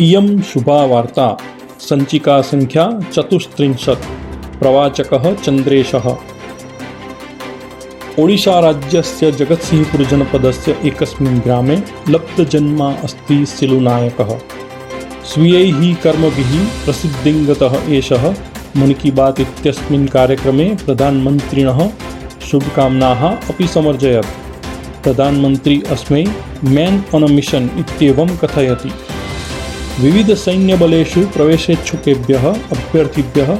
इयं शुभा वार्ता। सञ्चिका सङ्ख्या चतुस्त्रिंशत्। प्रवाचकः चन्द्रेशः ओडिशाराज्यस्य जगत्सिंहपुरजनपदस्य एकस्मिन् ग्रामे लब्धजन्मा अस्ति सिलुनायकः। स्वीयैः कर्मभिः प्रसिद्धिङ्गतः एषः। मन की बात इत्यस्मिन् कार्यक्रमे प्रधानमन्त्रिणः शुभकामनाः अपि समर्जयत्। प्रधानमन्त्री अस्मै मैन् ऑन अ मिशन् इत्येवं कथयति। विविधसैन्यबलेषु प्रवेशेच्छुकेभ्यः, अभ्यर्थिभ्यः,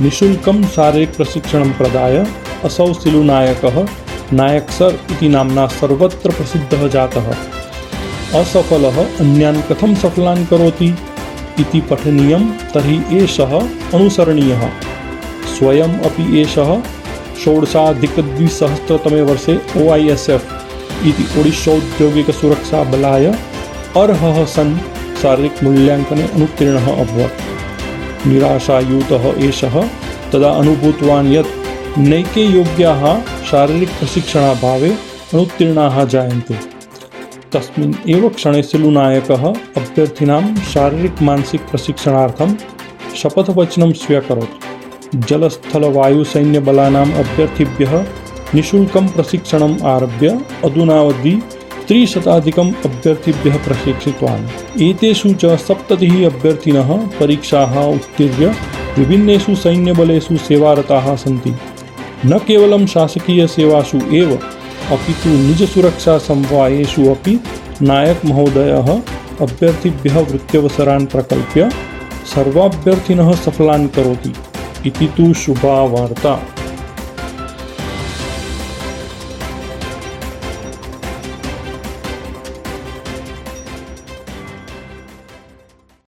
निःशुल्कं शारीरिकप्रशिक्षणं प्रदाय असौ सिलुनायकः नायक इति नाम्ना सर्वत्र प्रसिद्धः जातः। असफलः, अन्यान् कथं सफलान् करोति? इति पठनीयं तर्हि एषः अनुसरणीयः। स्वयम् अपि एषः षोडशाधिकद्विसहस्रतमे वर्षे ओ ऐ एस् एफ् इति ओडिशौद्योगिकसुरक्षाबलाय अर्हः सन् शारीरिकमूल्याङ्कने अनुत्तीर्णः अभवत्। निराशायुतः एषः, तदा अनुभूतवान् यत् नैके योग्याः शारीरिकप्रशिक्षणाभावे अनुत्तीर्णाः जायन्ते। तस्मिन् एव क्षणे सिलुनायकः अभ्यर्थिनां शारीरिकमानसिकप्रशिक्षणार्थं शपथवचनं स्व्यकरोत् जलस्थलवायुसैन्यबलानाम् अभ्यर्थिभ्यः निःशुल्कं प्रशिक्षणम् आरभ्य अधुनावधि त्रिशताधिकम् अभ्यर्थिभ्यः प्रशिक्षितवान्। एतेषु च सप्ततिः अभ्यर्थिनः परीक्षाः उत्तीर्य विभिन्नेषु सैन्यबलेषु सेवारताः सन्ति। न केवलं शासकीयसेवासु एव, अपि तु निजसुरक्षासमवायेषु अपि नायकमहोदयः अभ्यर्थिभ्यः वृत्त्यवसरान् प्रकल्प्य सर्वाभ्यर्थिनः सफलान् करोति। इति तु शुभा वार्ता।